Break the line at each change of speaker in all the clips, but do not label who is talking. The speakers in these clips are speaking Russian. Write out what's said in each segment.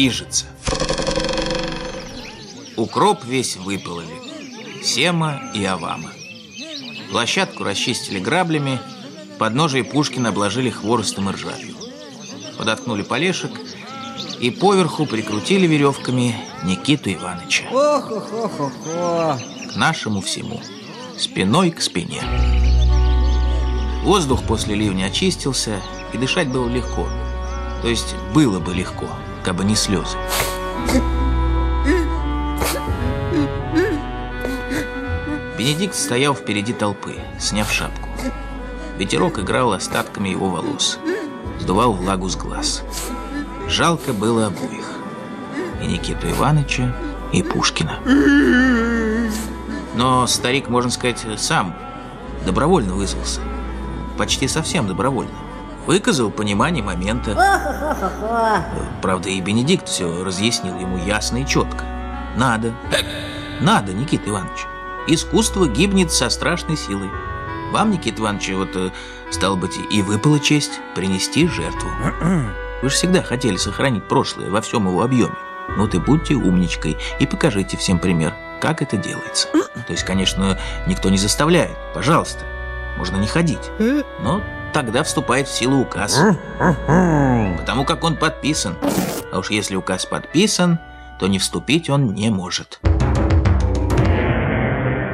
движется. Укроп весь выпололи. Сема и Авама. Площадку расчистили граблями, подножие Пушкина обложили хворостом и ржавью. Подоткнули полешек и поверху прикрутили веревками Никиту Ивановича.
ох ох ох ох ох
К нашему всему. Спиной к спине. Воздух после ливня очистился, и дышать было легко. То есть было бы легко, как бы не слезы. Бенедикт стоял впереди толпы, сняв шапку. Ветерок играл остатками его волос, сдувал влагу с глаз. Жалко было обоих. И Никиту Ивановича, и Пушкина. Но старик, можно сказать, сам добровольно вызвался. Почти совсем добровольно. Выказал понимание момента. Правда, и Бенедикт все разъяснил ему ясно и четко. Надо. Надо, Никита Иванович. Искусство гибнет со страшной силой. Вам, Никита Иванович, вот, э, стало быть, и выпала честь принести жертву. Вы же всегда хотели сохранить прошлое во всем его объеме. Ну ты будьте умничкой и покажите всем пример, как это делается. То есть, конечно, никто не заставляет. Пожалуйста, можно не ходить. Но тогда вступает в силу указ. Потому как он подписан. А уж если указ подписан, то не вступить он не может.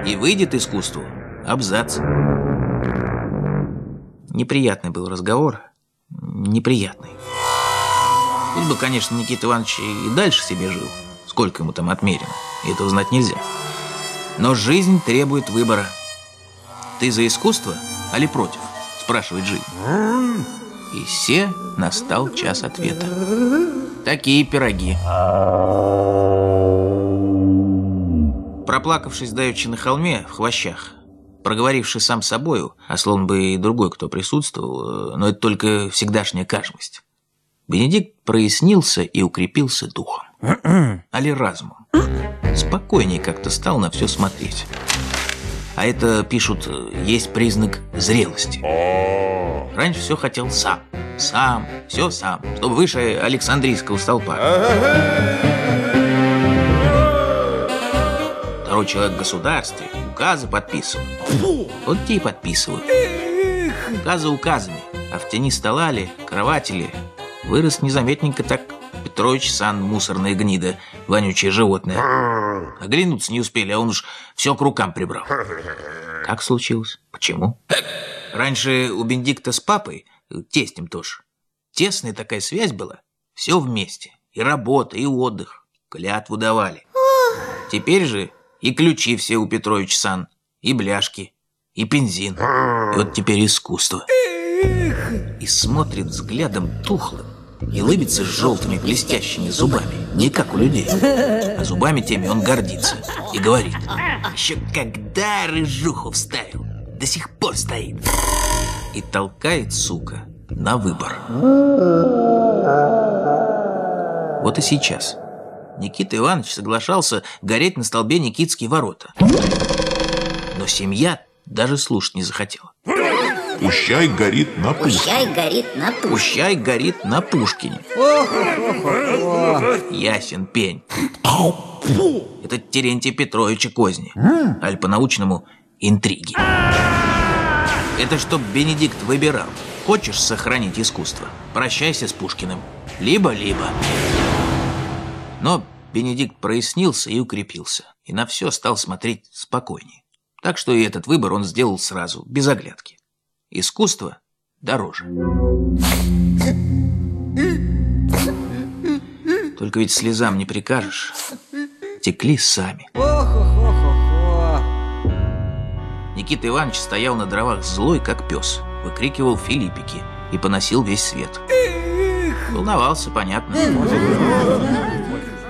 И выйдет искусству абзац. Неприятный был разговор. Неприятный. Тут бы, конечно, Никита Иванович и дальше себе жил. Сколько ему там отмерено. И этого знать нельзя. Но жизнь требует выбора. Ты за искусство, али против? Спрашивает жизнь. И все настал час ответа. Такие пироги. Проплакавшись давеча на холме, в хвощах, проговоривший сам собою, а словно бы и другой, кто присутствовал, э, но это только всегдашняя кажмость, Бенедикт прояснился и укрепился духом. Али разумом. Спокойнее как-то стал на все смотреть. А это, пишут, есть признак зрелости. Раньше все хотел сам. Сам, все сам, чтобы выше Александрийского столпа. Второй человек в государстве указы подписывал. Вот те и подписывают. Указы указами, а в тени стола ли, кровати ли, вырос незаметненько так Петрович Сан, мусорная гнида, вонючее животное. Оглянуться не успели, а он уж все к рукам прибрал. Как случилось? Почему? Раньше у Бенедикта с папой, тестем тоже, тесная такая связь была. Все вместе. И работа, и отдых. Клятву давали. Теперь же и ключи все у Петрович Сан, и бляшки, и бензин. И вот теперь искусство. И смотрит взглядом тухлым, и лыбится с желтыми блестящими зубами, не как у людей. А зубами теми он гордится и говорит, еще когда рыжуху вставил, до сих пор стоит. И толкает, сука, на выбор. Вот и сейчас. Никита Иванович соглашался гореть на столбе Никитские ворота. Но семья даже слушать не захотела.
Пущай горит на пушке.
Пущай горит на пушке.
Пущай горит на Пушкине. Ясен пень. Это Терентия Петровича козни. Аль по-научному интриги. Это чтоб Бенедикт выбирал. Хочешь сохранить искусство? Прощайся с Пушкиным. Либо-либо. Но Бенедикт прояснился и укрепился. И на все стал смотреть спокойнее. Так что и этот выбор он сделал сразу, без оглядки. Искусство дороже. Только ведь слезам не прикажешь. Текли сами. Никита Иванович стоял на дровах злой, как пес. Выкрикивал филиппики и поносил весь свет. Волновался, понятно.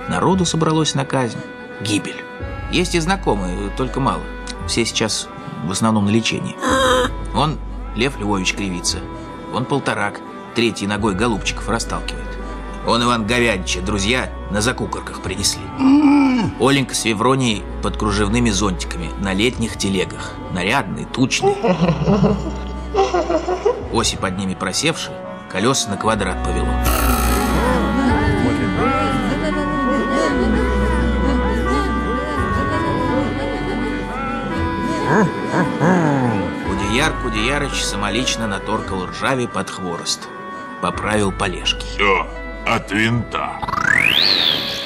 Народу собралось на казнь. Гибель. Есть и знакомые, только мало. Все сейчас в основном на лечении. Он Лев Львович кривится. Он полторак, третьей ногой голубчиков расталкивает. Он Иван Говядича, друзья, на закукорках принесли. Оленька с Февронией под кружевными зонтиками на летних телегах. Нарядные, тучные. Оси под ними просевшие, колеса на квадрат повело. Алдиярыч самолично наторкал ржави под хворост. Поправил полежки.
Все, от винта.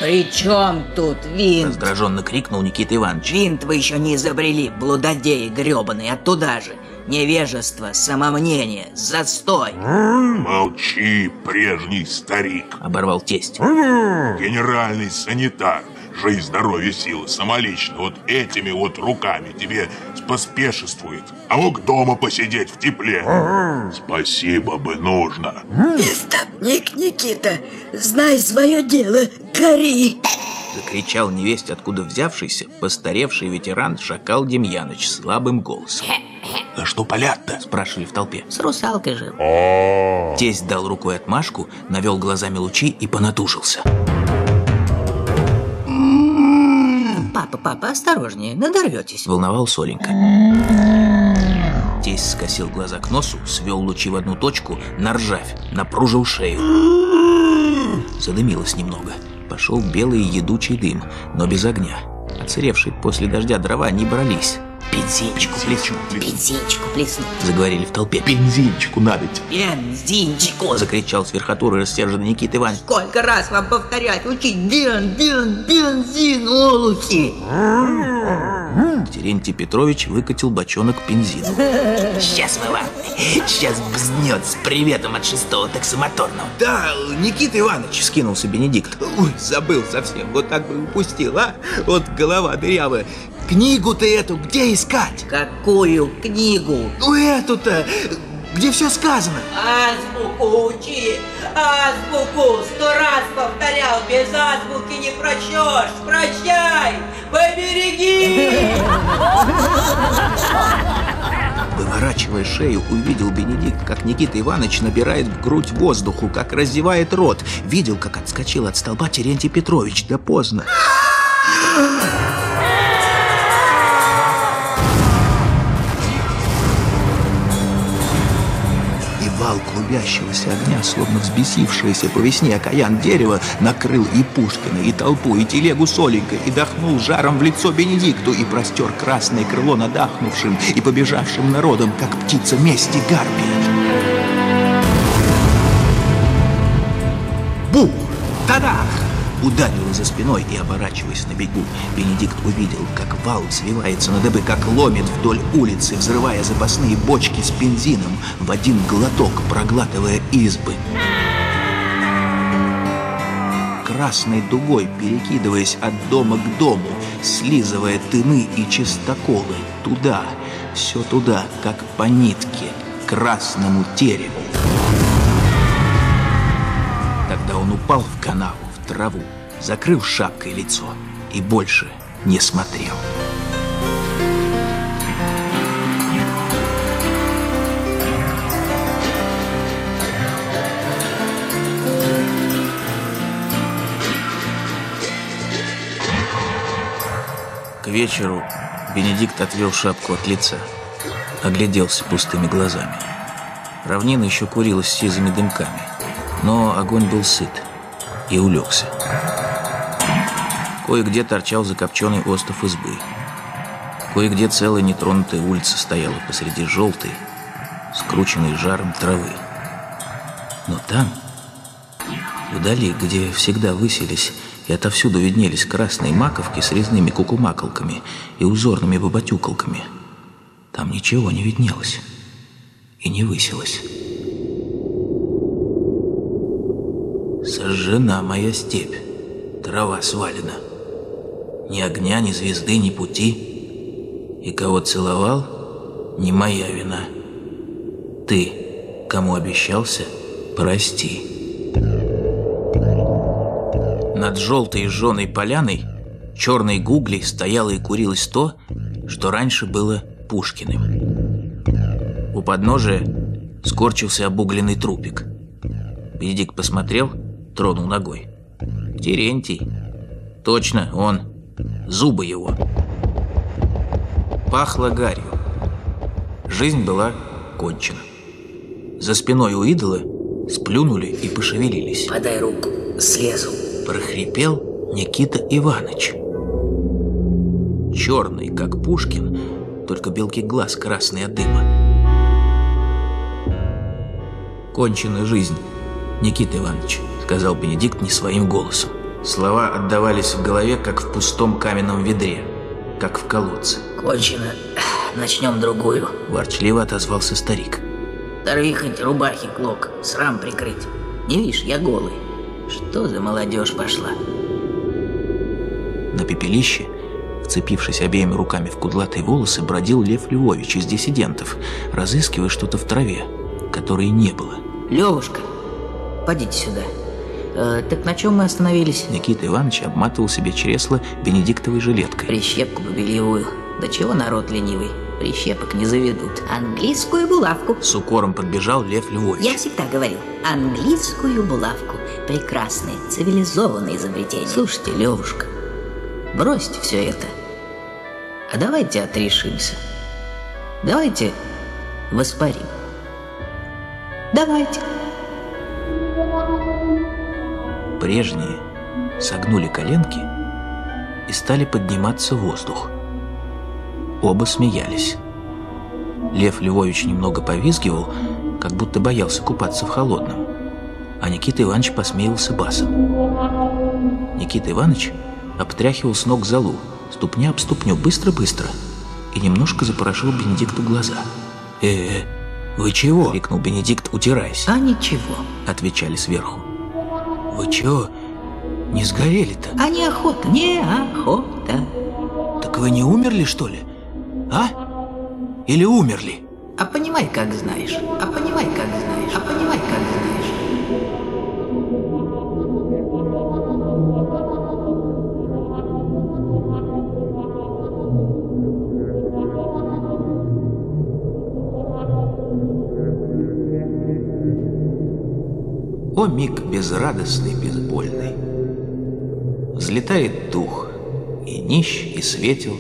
При чем тут винт?
Раздраженно крикнул Никита Иванович.
Винт вы еще не изобрели, блудодеи гребаные, оттуда же. Невежество, самомнение, застой.
Молчи, прежний старик.
Оборвал тесть.
Генеральный санитар. Жизнь, здоровье, силы, самолично. Вот этими вот руками тебе поспешествует. А мог дома посидеть в тепле. Спасибо бы нужно.
Истопник, Никита, знай свое дело, гори.
Закричал невесть, откуда взявшийся постаревший ветеран Шакал Демьяныч слабым голосом. «А что палят-то?» – спрашивали в толпе.
С русалкой жил.
Тесть дал рукой отмашку, навел глазами лучи и понатужился.
Папа, папа, осторожнее, надорветесь.
Волновал Соленька. Тесть скосил глаза к носу, свел лучи в одну точку, на ржавь, напружил шею. Задымилось немного. Пошел белый едучий дым, но без огня. Оцаревшие после дождя дрова не брались. «Бензинчику плесну»,
Бензинчику плесну.
— заговорили в толпе. «Бензинчику надо
Бензинчику.
закричал с верхотуры рассерженный Никита Иванович.
Сколько раз вам повторять, учить бен, бен, бензин, олухи.
Терентий Петрович выкатил бочонок бензина.
Сейчас мы вам, сейчас бзнет с приветом от шестого таксомоторного.
Да, Никита Иванович, скинулся Бенедикт. Ой, забыл совсем, вот так бы упустил, а? Вот голова дырявая. Книгу-то эту где искать?
Какую книгу?
Ну эту-то, где все сказано.
Азбуку учи, азбуку сто раз повторял, без азбуки не прочешь. Прощай, побереги.
Выворачивая шею, увидел Бенедикт, как Никита Иванович набирает в грудь воздуху, как раздевает рот. Видел, как отскочил от столба Терентий Петрович. Да поздно. Клубящегося огня, словно взбесившееся по весне окаян дерева, накрыл и Пушкина, и толпу, и телегу Соленька, и дохнул жаром в лицо Бенедикту, и простер красное крыло над ахнувшим и побежавшим народом, как птица мести гарпия. Бух! Тадах! Ударило за спиной и, оборачиваясь на бегу, Бенедикт увидел, как вал свивается на дыбы, как ломит вдоль улицы, взрывая запасные бочки с бензином, в один глоток проглатывая избы. Красной дугой перекидываясь от дома к дому, слизывая тыны и чистоколы, туда, все туда, как по нитке, красному тереву. Тогда он упал в канаву, траву, закрыл шапкой лицо и больше не смотрел. К вечеру Бенедикт отвел шапку от лица, огляделся пустыми глазами. Равнина еще курилась сизыми дымками, но огонь был сыт и улегся. Кое-где торчал закопченный остов избы. Кое-где целая нетронутая улица стояла посреди желтой, скрученной жаром травы. Но там, вдали, где всегда высились и отовсюду виднелись красные маковки с резными кукумакалками и узорными бабатюкалками, там ничего не виднелось и не высилось. Сожжена моя степь, трава свалена. Ни огня, ни звезды, ни пути. И кого целовал, не моя вина. Ты, кому обещался, прости. Над желтой жженой поляной черной гуглей стояло и курилось то, что раньше было Пушкиным. У подножия скорчился обугленный трупик. Бенедикт посмотрел, тронул ногой. Терентий. Точно, он. Зубы его. Пахло гарью. Жизнь была кончена. За спиной у идола сплюнули и пошевелились.
Подай руку, слезу.
Прохрипел Никита Иванович. Черный, как Пушкин, только белки глаз красный от дыма. кончена жизнь, Никита Иванович», — сказал Бенедикт не своим голосом. Слова отдавались в голове, как в пустом каменном ведре, как в колодце.
Кончено. Начнем другую.
Ворчливо отозвался старик.
Дорви хоть рубахи, Клок, срам прикрыть. Не видишь, я голый. Что за молодежь пошла?
На пепелище, вцепившись обеими руками в кудлатые волосы, бродил Лев Львович из диссидентов, разыскивая что-то в траве, которой не было.
Левушка, подите сюда. Э, так на чем мы остановились?
Никита Иванович обматывал себе чресло бенедиктовой жилеткой.
Прищепку побельевую. Да чего народ ленивый? Прищепок не заведут.
Английскую булавку.
С укором подбежал Лев Львович.
Я всегда говорил, английскую булавку. Прекрасное, цивилизованное изобретение.
Слушайте, Левушка, бросьте все это. А давайте отрешимся. Давайте воспарим. Давайте.
Прежние согнули коленки и стали подниматься в воздух. Оба смеялись. Лев Львович немного повизгивал, как будто боялся купаться в холодном, а Никита Иванович посмеялся басом. Никита Иванович обтряхивал с ног залу, ступня об ступню, быстро-быстро, и немножко запорошил Бенедикту глаза. «Э-э, вы чего?» — крикнул Бенедикт, утираясь.
А ничего.
Отвечали сверху. «Вы чего? Не сгорели-то?
А не охота, не охота.
Так вы не умерли, что ли? А? Или умерли?»
А понимай, как знаешь. А понимай, как знаешь. А понимай, как знаешь.
О миг безрадостный, безбольный! Взлетает дух, и нищ, и светел,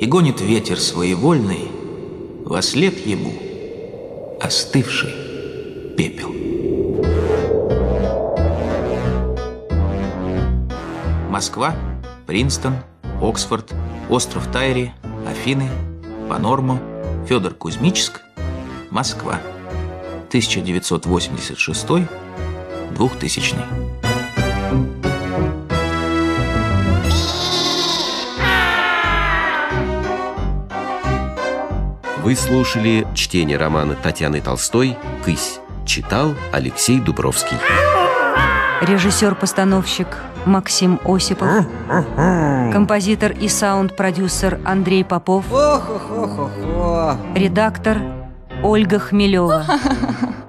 И гонит ветер своевольный Во след ему остывший пепел. Москва, Принстон, Оксфорд, остров Тайри, Афины, Панормо, Федор Кузьмичск, Москва. 1986 2000
Вы слушали чтение романа Татьяны Толстой «Кысь». Читал Алексей Дубровский.
Режиссер-постановщик Максим Осипов. Композитор и саунд-продюсер Андрей Попов. Редактор Ольга Хмелева.